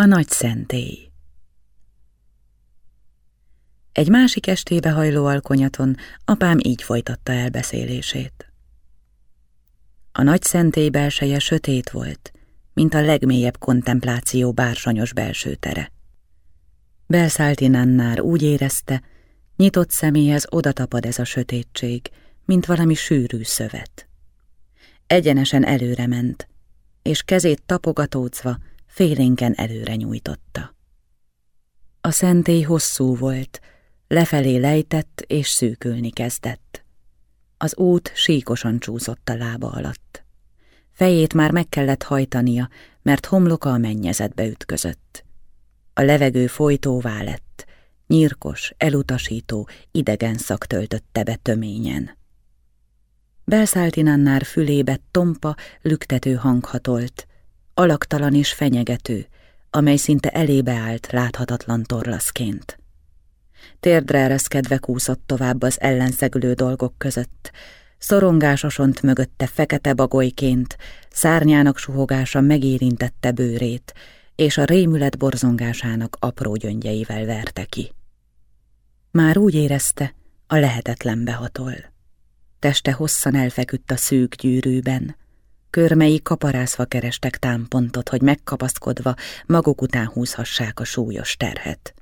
A nagy szentély Egy másik estébe hajló alkonyaton apám így folytatta elbeszélését. A nagy szentély belseje sötét volt, mint a legmélyebb kontempláció bársonyos belső tere. Belszálti Nannár úgy érezte, nyitott személyhez odatapad ez a sötétség, mint valami sűrű szövet. Egyenesen előre ment, és kezét tapogatócva félénken előre nyújtotta. A szentély hosszú volt, lefelé lejtett és szűkülni kezdett. Az út síkosan csúszott a lába alatt. Fejét már meg kellett hajtania, mert homloka a mennyezetbe ütközött. A levegő folytóvá lett, nyírkos, elutasító, idegen szak töltötte be töményen. Belszáltinannár fülébe tompa, lüktető hang hatolt, alaktalan és fenyegető, amely szinte elébe állt láthatatlan torlaszként. Térdre ereszkedve kúszott tovább az ellenszegülő dolgok között, szorongásosont mögötte fekete bagolyként, szárnyának suhogása megérintette bőrét, és a rémület borzongásának apró gyöngyeivel verte ki. Már úgy érezte, a lehetetlenbe hatol. Teste hosszan elfeküdt a szűk gyűrűben, körmei kaparászva kerestek támpontot, hogy megkapaszkodva maguk után húzhassák a súlyos terhet.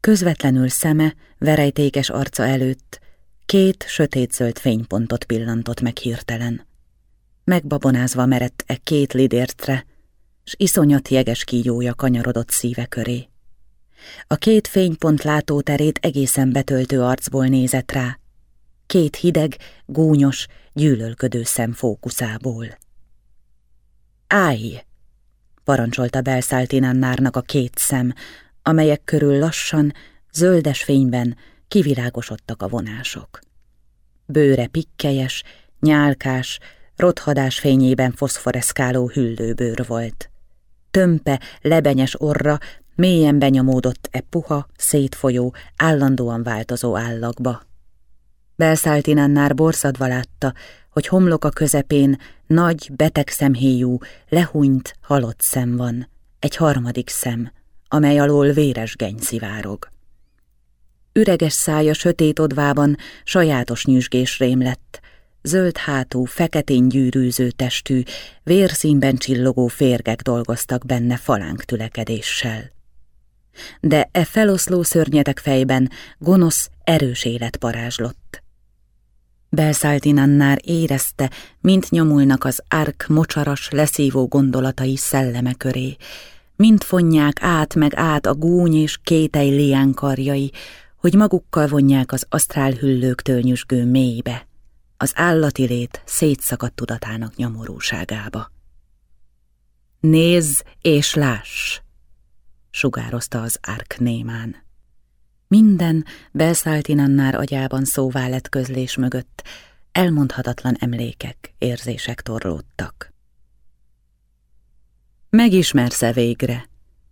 Közvetlenül szeme, verejtékes arca előtt két sötétzöld fénypontot pillantott meg hirtelen. Megbabonázva merett e két lidértre, s iszonyat jeges kígyója kanyarodott szíve köré. A két fénypont látóterét egészen betöltő arcból nézett rá, két hideg, gúnyos, gyűlölködő szem fókuszából. Állj! parancsolta Belszáltinannárnak a két szem, amelyek körül lassan, zöldes fényben kivilágosodtak a vonások. Bőre pikkelyes, nyálkás, rothadás fényében foszforeszkáló hüllőbőr volt. Tömpe, lebenyes orra mélyen benyomódott e puha, szétfolyó, állandóan változó állagba. Belszáltinannár borszadva látta, hogy homloka közepén nagy, beteg szemhéjú, lehúnyt, halott szem van, egy harmadik szem, amely alól véres geny szivárog. Üreges szája sötét odvában sajátos nyüzsgés rém lett, zöld hátú, feketén gyűrűző testű, vérszínben csillogó férgek dolgoztak benne falánk tülekedéssel. De e feloszló szörnyetek fejben gonosz, erős élet parázslott. Belszáltinannár érezte, mint nyomulnak az árk mocsaras, leszívó gondolatai szelleme köré, mint fonják át meg át a gúny és kétej lián hogy magukkal vonják az asztrál hüllőktől nyüzsgő mélybe, az állati lét szétszakadt tudatának nyomorúságába. Nézz és láss! sugározta az árk némán. Minden Belszáltinannár agyában szóvá lett közlés mögött, elmondhatatlan emlékek, érzések torlódtak. Megismersz-e végre?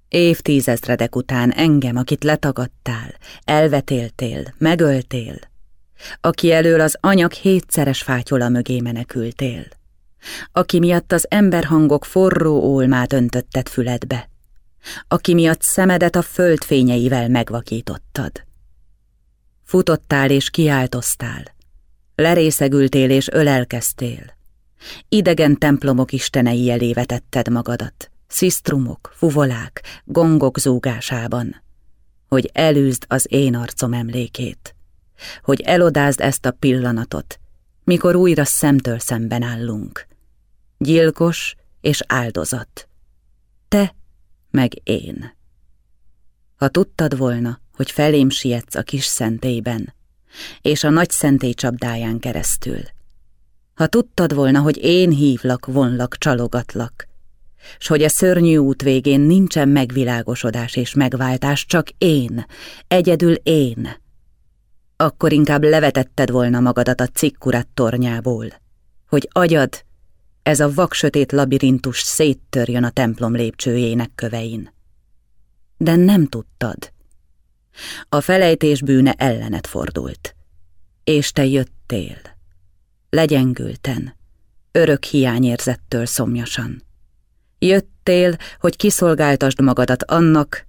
Évtízezredek után engem, akit letagadtál, elvetéltél, megöltél, aki elől az anyag hétszeres fátyola mögé menekültél, aki miatt az emberhangok forró ólmát öntötted füledbe, aki miatt szemedet a föld fényeivel megvakítottad. Futottál és kiáltoztál, lerészegültél és ölelkeztél, idegen templomok istenei elé vetetted magadat, szisztrumok, fuvolák, gongok zúgásában, hogy elűzd az én arcom emlékét, hogy elodázd ezt a pillanatot, mikor újra szemtől szemben állunk. Gyilkos és áldozat. Te meg én. Ha tudtad volna, hogy felém sietsz a kis szentélyben, és a nagy szentély csapdáján keresztül, ha tudtad volna, hogy én hívlak, vonlak, csalogatlak, s hogy a szörnyű út végén nincsen megvilágosodás és megváltás, csak én, egyedül én, akkor inkább levetetted volna magadat a cikkurat tornyából, hogy agyad ez a vaksötét labirintus széttörjön a templom lépcsőjének kövein. De nem tudtad. A felejtés bűne ellenet fordult. És te jöttél. Legyengülten, örök hiányérzettől szomjasan. Jöttél, hogy kiszolgáltasd magadat annak,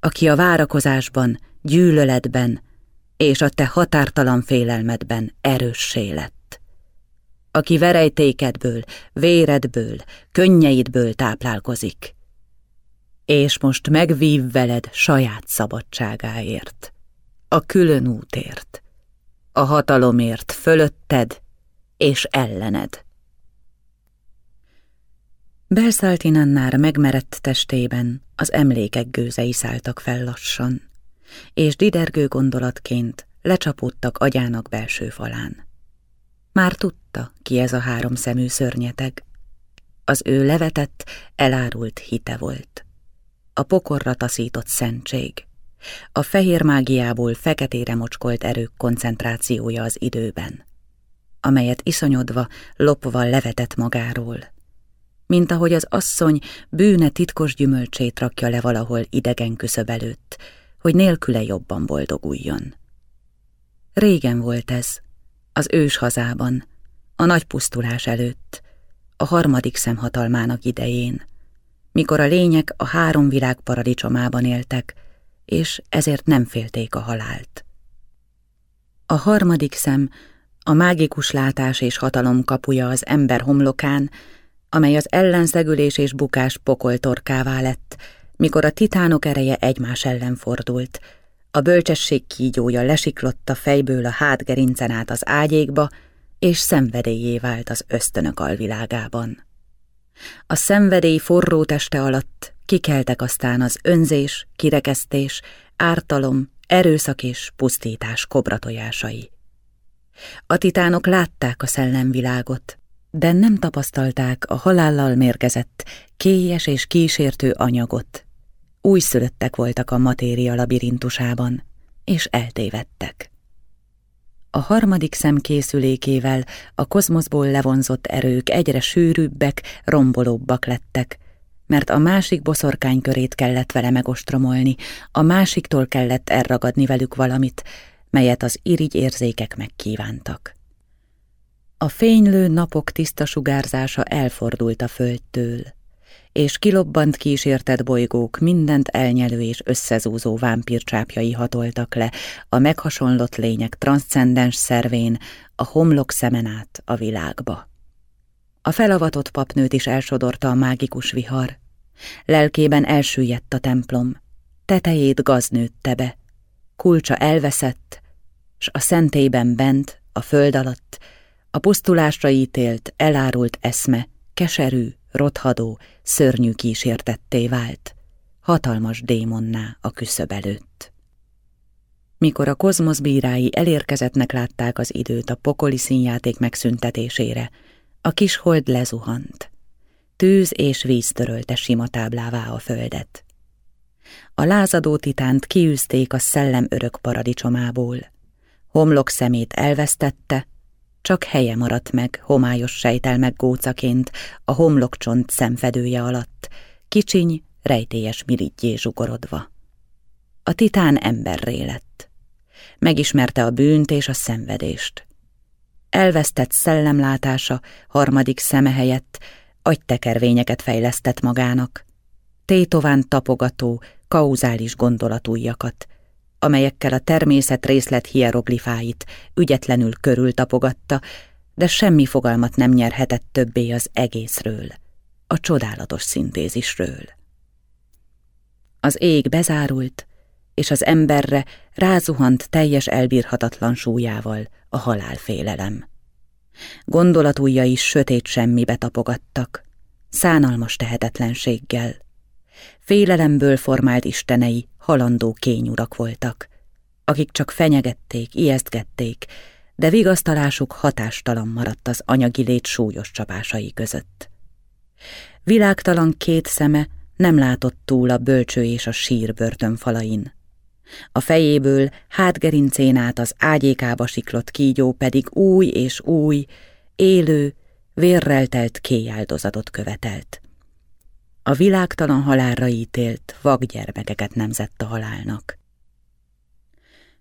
aki a várakozásban, gyűlöletben és a te határtalan félelmedben erőssé lett. Aki verejtékedből, véredből, könnyeidből táplálkozik, és most megvív veled saját szabadságáért, a külön útért, a hatalomért fölötted és ellened. Belszáltinannár megmerett testében az emlékek gőzei szálltak fel lassan, és didergő gondolatként lecsapódtak agyának belső falán. Már tudta, ki ez a három szemű szörnyeteg. Az ő levetett, elárult hite volt. A pokorra taszított szentség. A fehér mágiából feketére mocskolt erők koncentrációja az időben, amelyet iszonyodva, lopva levetett magáról mint ahogy az asszony bűne titkos gyümölcsét rakja le valahol idegen küszöb előtt, hogy nélküle jobban boldoguljon. Régen volt ez, az ős hazában, a nagy pusztulás előtt, a harmadik szemhatalmának idején, mikor a lények a három világ paradicsomában éltek, és ezért nem félték a halált. A harmadik szem, a mágikus látás és hatalom kapuja az ember homlokán, amely az ellenszegülés és bukás pokoltorkává lett, mikor a titánok ereje egymás ellen fordult. A bölcsesség kígyója a fejből a hátgerincen át az ágyékba, és szenvedélyé vált az ösztönök alvilágában. A szenvedély forró teste alatt kikeltek aztán az önzés, kirekesztés, ártalom, erőszak és pusztítás kobratojásai. A titánok látták a szellemvilágot, de nem tapasztalták a halállal mérgezett, kélyes és kísértő anyagot. Újszülöttek voltak a matéria labirintusában, és eltévedtek. A harmadik szem készülékével a kozmoszból levonzott erők egyre sűrűbbek, rombolóbbak lettek, mert a másik boszorkány körét kellett vele megostromolni, a másiktól kellett elragadni velük valamit, melyet az irigy érzékek megkívántak. A fénylő napok tiszta sugárzása elfordult a földtől, és kilobbant kísértett bolygók mindent elnyelő és összezúzó vámpírcsápjai hatoltak le a meghasonlott lények transzcendens szervén a homlok szemen át a világba. A felavatott papnőt is elsodorta a mágikus vihar. Lelkében elsüllyedt a templom, tetejét gaz nőtte be, kulcsa elveszett, s a szentélyben bent, a föld alatt a pusztulásra ítélt, elárult eszme, keserű, rothadó, szörnyű kísértetté vált, hatalmas démonná a küszöb előtt. Mikor a kozmosz bírái elérkezettnek látták az időt a pokoli színjáték megszüntetésére, a kis hold lezuhant. Tűz és víz törölte sima táblává a földet. A lázadó titánt kiűzték a szellem örök paradicsomából. Homlok szemét elvesztette, csak helye maradt meg, homályos sejtelmek gócaként, a homlokcsont szemfedője alatt, kicsiny, rejtélyes mirigyé zsugorodva. A titán emberré lett. Megismerte a bűnt és a szenvedést. Elvesztett szellemlátása harmadik szeme helyett agytekervényeket fejlesztett magának, tétován tapogató, kauzális gondolatújakat, amelyekkel a természet részlet hieroglifáit ügyetlenül körül tapogatta, de semmi fogalmat nem nyerhetett többé az egészről, a csodálatos szintézisről. Az ég bezárult, és az emberre rázuhant teljes elbírhatatlan súlyával a halálfélelem. Gondolatújai sötét semmibe tapogattak, szánalmas tehetetlenséggel, Félelemből formált istenei halandó kényurak voltak, akik csak fenyegették, ijesztgették, de vigasztalásuk hatástalan maradt az anyagi lét súlyos csapásai között. Világtalan két szeme nem látott túl a bölcső és a sír börtönfalain. A fejéből hátgerincén át az ágyékába siklott kígyó pedig új és új, élő, vérrel telt kéjáldozatot követelt. A világtalan halálra ítélt vakgyermekeket nemzett a halálnak.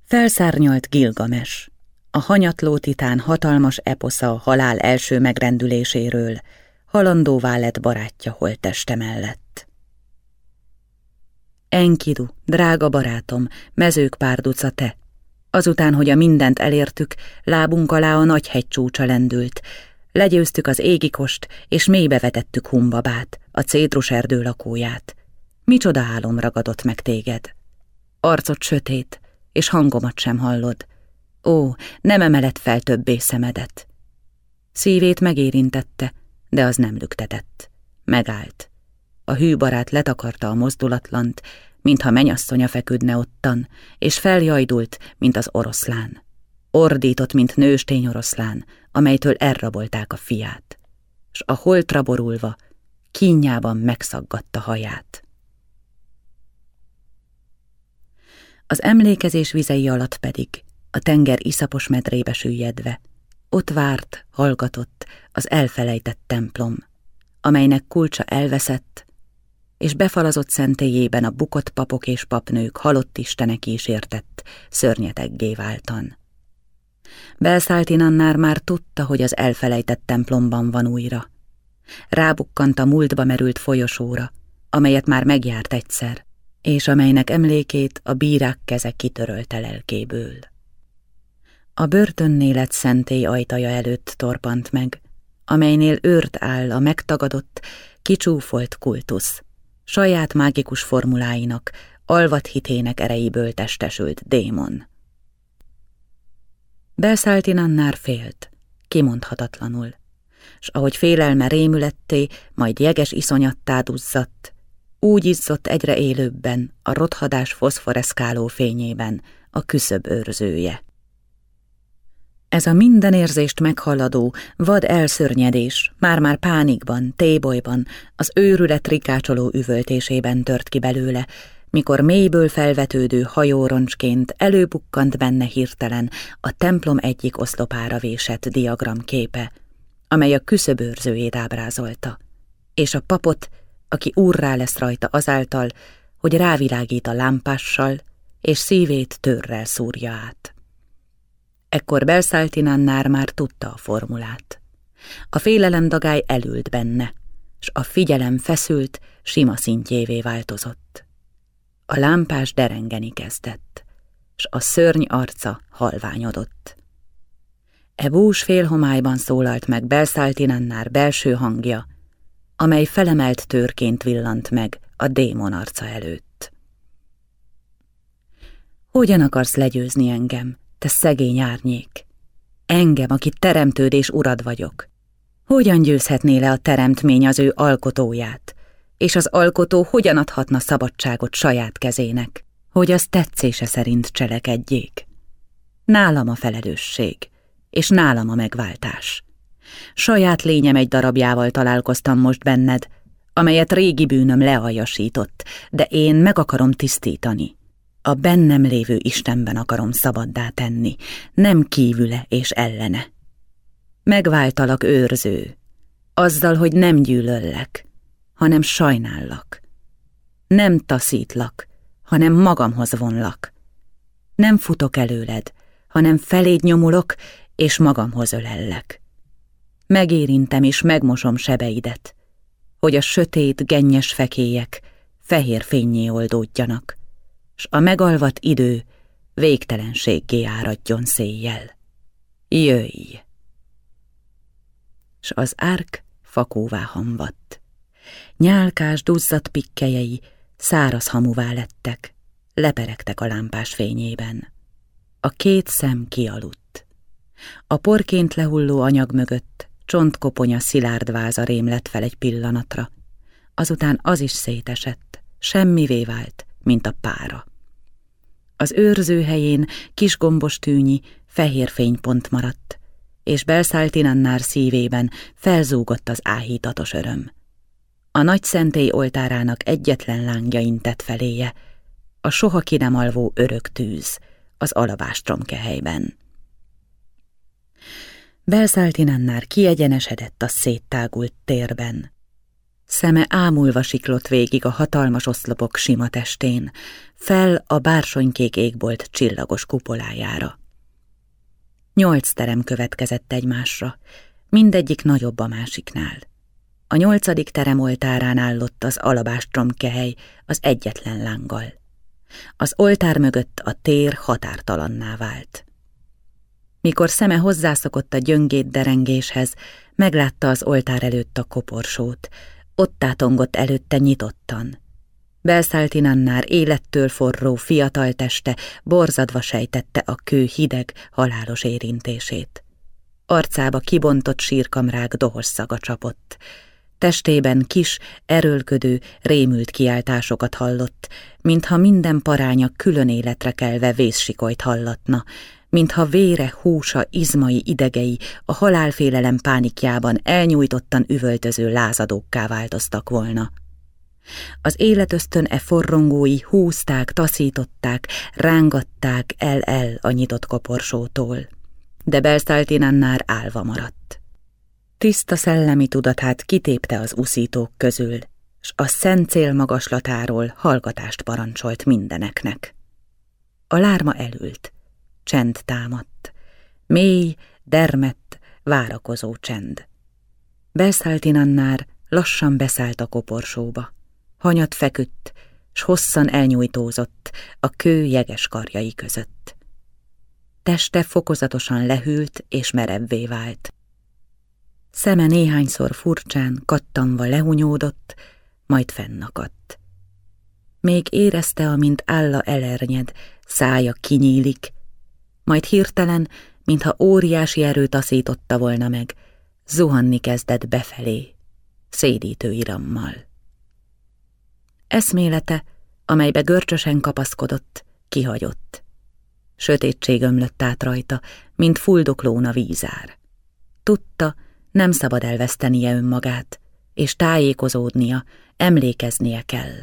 Felszárnyalt Gilgames, a hanyatló titán hatalmas eposza a halál első megrendüléséről, halandóvá lett barátja holteste mellett. Enkidu, drága barátom, mezők párduca te. Azután, hogy a mindent elértük, lábunk alá a nagy hegy csúcsa lendült. Legyőztük az égikost, és mélybe vetettük Humbabát, a cédrus erdő lakóját. Micsoda álom ragadott meg téged. Arcot sötét, és hangomat sem hallod. Ó, nem emelet fel többé szemedet. Szívét megérintette, de az nem lüktetett. Megállt. A hű barát letakarta a mozdulatlant, mintha menyasszonya feküdne ottan, és feljajdult, mint az oroszlán. Ordított, mint nőstény oroszlán, amelytől elrabolták a fiát, s a holtra borulva, kínjában megszaggatta haját. Az emlékezés vizei alatt pedig, a tenger iszapos medrébe süllyedve, ott várt, hallgatott az elfelejtett templom, amelynek kulcsa elveszett, és befalazott szentélyében a bukott papok és papnők halott istenek értett, szörnyeteggé váltan. Belszáltinannár már tudta, hogy az elfelejtett templomban van újra. Rábukkant a múltba merült folyosóra, amelyet már megjárt egyszer, és amelynek emlékét a bírák keze kitörölte lelkéből. A börtönnél lett szentély ajtaja előtt torpant meg, amelynél őrt áll a megtagadott, kicsúfolt kultusz, saját mágikus formuláinak, alvat hitének erejéből testesült démon. Belszáltinannár félt, kimondhatatlanul, s ahogy félelme rémületté, majd jeges iszonyattá duzzadt, úgy izzott egyre élőbben, a rothadás foszforeszkáló fényében, a küszöb őrzője. Ez a minden érzést meghaladó, vad elszörnyedés, már-már pánikban, tébolyban, az őrület rikácsoló üvöltésében tört ki belőle, mikor mélyből felvetődő hajóroncsként előbukkant benne hirtelen a templom egyik oszlopára vésett diagram képe, amely a küszöbőrzőjét ábrázolta, és a papot, aki úrrá lesz rajta azáltal, hogy rávilágít a lámpással, és szívét törrel szúrja át. Ekkor Belszáltinannár már tudta a formulát. A félelem dagály elült benne, s a figyelem feszült, sima szintjévé változott. A lámpás derengeni kezdett, s a szörny arca halványodott. E bús félhomályban szólalt meg Belszáltinannár belső hangja, amely felemelt törként villant meg a démon arca előtt. Hogyan akarsz legyőzni engem, te szegény árnyék. Engem, aki teremtődés urad vagyok. Hogyan győzhetné le a teremtmény az ő alkotóját, és az alkotó hogyan adhatna szabadságot saját kezének, hogy az tetszése szerint cselekedjék? Nálam a felelősség, és nálam a megváltás. Saját lényem egy darabjával találkoztam most benned, amelyet régi bűnöm lealjasított, de én meg akarom tisztítani. A bennem lévő Istenben akarom szabaddá tenni, nem kívüle és ellene. Megváltalak őrző, azzal, hogy nem gyűlöllek, hanem sajnállak. Nem taszítlak, hanem magamhoz vonlak. Nem futok előled, hanem feléd nyomulok, és magamhoz ölellek. Megérintem és megmosom sebeidet, hogy a sötét, gennyes fekélyek fehér fényé oldódjanak s a megalvat idő végtelenséggé áradjon széjjel. Jöjj! S az árk fakóvá hamvadt. Nyálkás, duzzadt pikkelyei száraz hamuvá lettek, leperegtek a lámpás fényében. A két szem kialudt. A porként lehulló anyag mögött csontkoponya szilárd váza rémlett fel egy pillanatra, azután az is szétesett, semmivé vált, mint a pára. Az őrző helyén kis gombos tűnyi, fehér fénypont maradt, és Belszáltinannár szívében felzúgott az áhítatos öröm. A nagy szentély oltárának egyetlen lángja intett feléje, a soha ki nem alvó örök tűz az alabástromkehelyben. Belszáltinannár kiegyenesedett a széttágult térben. Szeme ámulva siklott végig a hatalmas oszlopok sima testén, fel a bársonykék égbolt csillagos kupolájára. Nyolc terem következett egymásra, mindegyik nagyobb a másiknál. A nyolcadik terem oltárán állott az alabástrom kehely az egyetlen lánggal. Az oltár mögött a tér határtalanná vált. Mikor szeme hozzászokott a gyöngét derengéshez, meglátta az oltár előtt a koporsót, ott tátongott előtte nyitottan. Belszáltinannár élettől forró fiatal teste borzadva sejtette a kő hideg, halálos érintését. Arcába kibontott sírkamrák dohos szaga csapott. Testében kis, erőlködő, rémült kiáltásokat hallott, mintha minden paránya külön életre kelve vészsikolyt hallatna, mintha vére, húsa, izmai, idegei a halálfélelem pánikjában elnyújtottan üvöltöző lázadókká változtak volna. Az életösztön e forrongói húzták, taszították, rángatták el-el a nyitott koporsótól, de Belszáltinannár álva maradt. Tiszta szellemi tudatát kitépte az uszítók közül, s a szent cél magaslatáról hallgatást parancsolt mindeneknek. A lárma elült, Csend támadt. Mély, dermett, várakozó csend. Belszáltinannár lassan beszállt a koporsóba. Hanyat feküdt, s hosszan elnyújtózott a kő jeges karjai között. Teste fokozatosan lehűlt és merebbé vált. Szeme néhányszor furcsán, kattanva lehunyódott, majd fennakadt. Még érezte, amint álla elernyed, szája kinyílik, majd hirtelen, mintha óriási erő taszította volna meg, zuhanni kezdett befelé, szédítő irammal. Eszmélete, amelybe görcsösen kapaszkodott, kihagyott. Sötétség ömlött át rajta, mint fuldoklóna vízár. Tudta, nem szabad elvesztenie önmagát, és tájékozódnia, emlékeznie kell.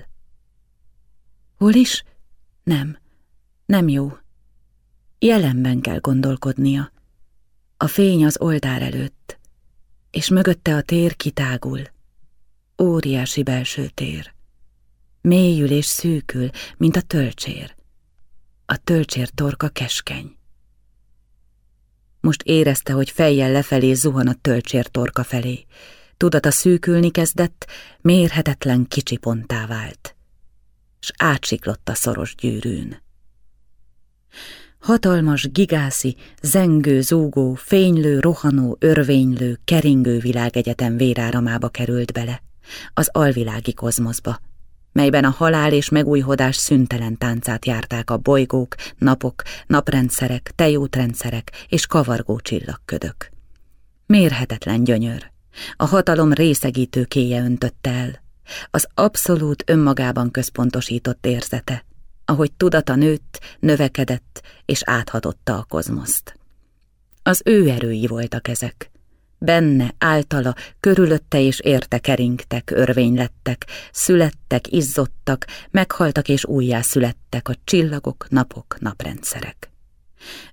Hol is? Nem, nem jó. Jelenben kell gondolkodnia. A fény az oldár előtt, és mögötte a tér kitágul. Óriási belső tér. Mélyül és szűkül, mint a tölcsér. A tölcsér torka keskeny. Most érezte, hogy fejjel lefelé zuhan a tölcsér torka felé. Tudata szűkülni kezdett, mérhetetlen kicsi ponttá vált, s átsiklott a szoros gyűrűn. Hatalmas, gigászi, zengő, zúgó, fénylő, rohanó, örvénylő, keringő világegyetem véráramába került bele, az alvilági kozmoszba, melyben a halál és megújhodás szüntelen táncát járták a bolygók, napok, naprendszerek, tejútrendszerek és kavargó csillagködök. Mérhetetlen gyönyör, a hatalom részegítő kéje öntötte el, az abszolút önmagában központosított érzete, ahogy tudata nőtt, növekedett és áthatotta a kozmoszt. Az ő erői voltak ezek. Benne, általa, körülötte és érte keringtek, örvénylettek, születtek, izzottak, meghaltak és újjászülettek a csillagok, napok, naprendszerek.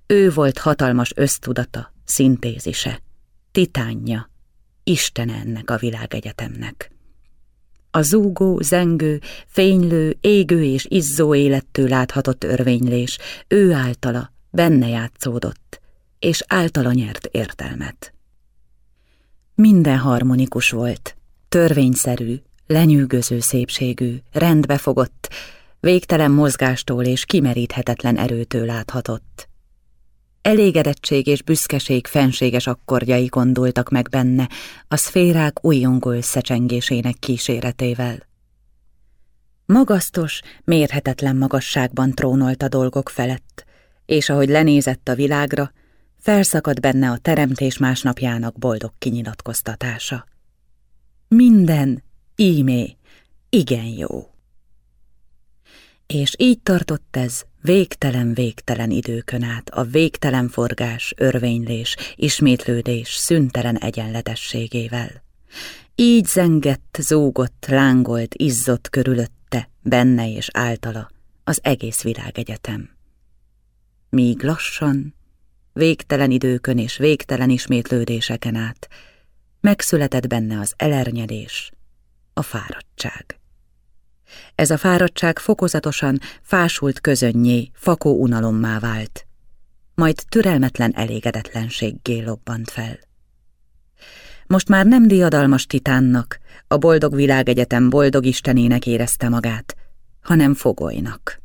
Ő volt hatalmas ösztudata, szintézise, titánja, Isten ennek a világegyetemnek. A zúgó, zengő, fénylő, égő és izzó élettől láthatott örvénylés, ő általa, benne játszódott, és általa nyert értelmet. Minden harmonikus volt, törvényszerű, lenyűgöző szépségű, rendbefogott, végtelen mozgástól és kimeríthetetlen erőtől láthatott. Elégedettség és büszkeség fenséges akkordjai gondoltak meg benne, a szférák újongó összecsengésének kíséretével. Magasztos, mérhetetlen magasságban trónolt a dolgok felett, és ahogy lenézett a világra, felszakadt benne a teremtés másnapjának boldog kinyilatkoztatása. Minden, ímé, igen jó. És így tartott ez végtelen-végtelen időkön át, a végtelen forgás, örvénylés, ismétlődés szüntelen egyenletességével. Így zengett, zúgott, lángolt, izzott körülötte, benne és általa az egész világegyetem. Míg lassan, végtelen időkön és végtelen ismétlődéseken át megszületett benne az elernyedés, a fáradtság. Ez a fáradtság fokozatosan fásult közönnyé, fakó unalommá vált, majd türelmetlen elégedetlenséggé lobbant fel. most már nem diadalmas titánnak, a boldog világegyetem boldog istenének érezte magát, hanem fogolynak.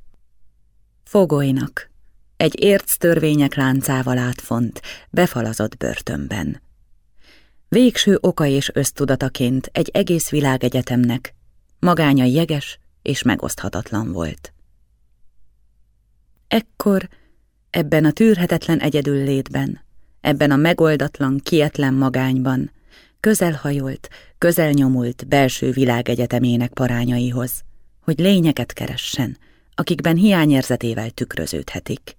Fogolynak, egy érc törvények láncával átfont, befalazott börtönben. Végső oka és ösztudataként egy egész világegyetemnek, magánya jeges és megoszthatatlan volt. Ekkor, ebben a tűrhetetlen egyedül létben, ebben a megoldatlan, kietlen magányban, közelhajolt, közelnyomult belső világegyetemének parányaihoz, hogy lényeket keressen, akikben hiányérzetével tükröződhetik.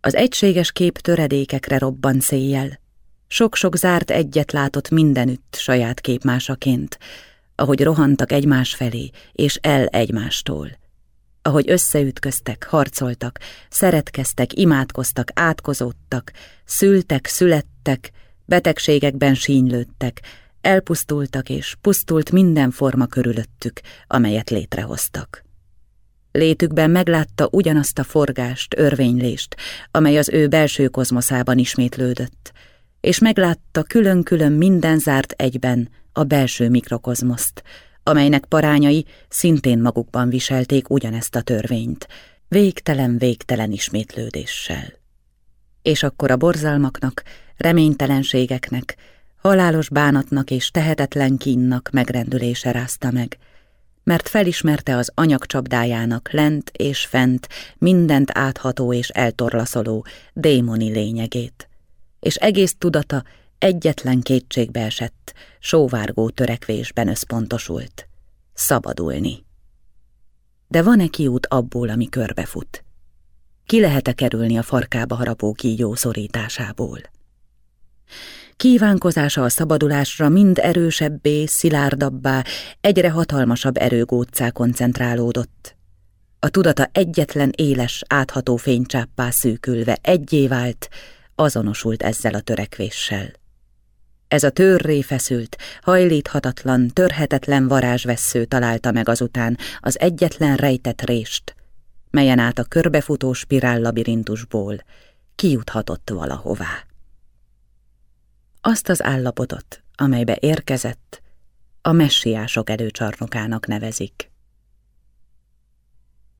Az egységes kép töredékekre robban széjjel, sok-sok zárt egyet látott mindenütt saját képmásaként, ahogy rohantak egymás felé és el egymástól. Ahogy összeütköztek, harcoltak, szeretkeztek, imádkoztak, átkozódtak, szültek, születtek, betegségekben sínylődtek, elpusztultak és pusztult minden forma körülöttük, amelyet létrehoztak. Létükben meglátta ugyanazt a forgást, örvénylést, amely az ő belső kozmoszában ismétlődött, és meglátta külön-külön minden zárt egyben a belső mikrokozmoszt, amelynek parányai szintén magukban viselték ugyanezt a törvényt, végtelen-végtelen ismétlődéssel. És akkor a borzalmaknak, reménytelenségeknek, halálos bánatnak és tehetetlen kínnak megrendülése rázta meg, mert felismerte az anyag csapdájának lent és fent mindent átható és eltorlaszoló démoni lényegét, és egész tudata egyetlen kétségbe esett, sóvárgó törekvésben összpontosult. Szabadulni. De van-e kiút abból, ami körbefut? Ki lehet-e kerülni a farkába harapó kígyó szorításából? Kívánkozása a szabadulásra mind erősebbé, szilárdabbá, egyre hatalmasabb erőgóccá koncentrálódott. A tudata egyetlen éles, átható fénycsáppá szűkülve egyé vált, azonosult ezzel a törekvéssel. Ez a törré feszült, hajlíthatatlan, törhetetlen varázsvessző találta meg azután az egyetlen rejtett rést, melyen át a körbefutó spirál labirintusból kijuthatott valahová. Azt az állapotot, amelybe érkezett, a messiások előcsarnokának nevezik.